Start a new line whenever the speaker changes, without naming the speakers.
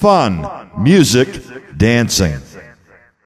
fun, music, dancing.